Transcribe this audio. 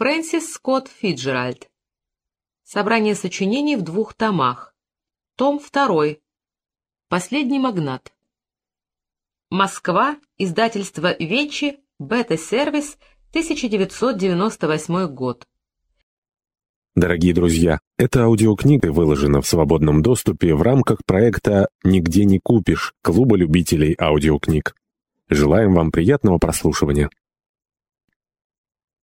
Фрэнсис Скотт Фиджеральд. Собрание сочинений в двух томах. Том 2. Последний магнат. Москва. Издательство Вечи. Бета-сервис. 1998 год. Дорогие друзья, эта аудиокнига выложена в свободном доступе в рамках проекта «Нигде не купишь» Клуба любителей аудиокниг. Желаем вам приятного прослушивания.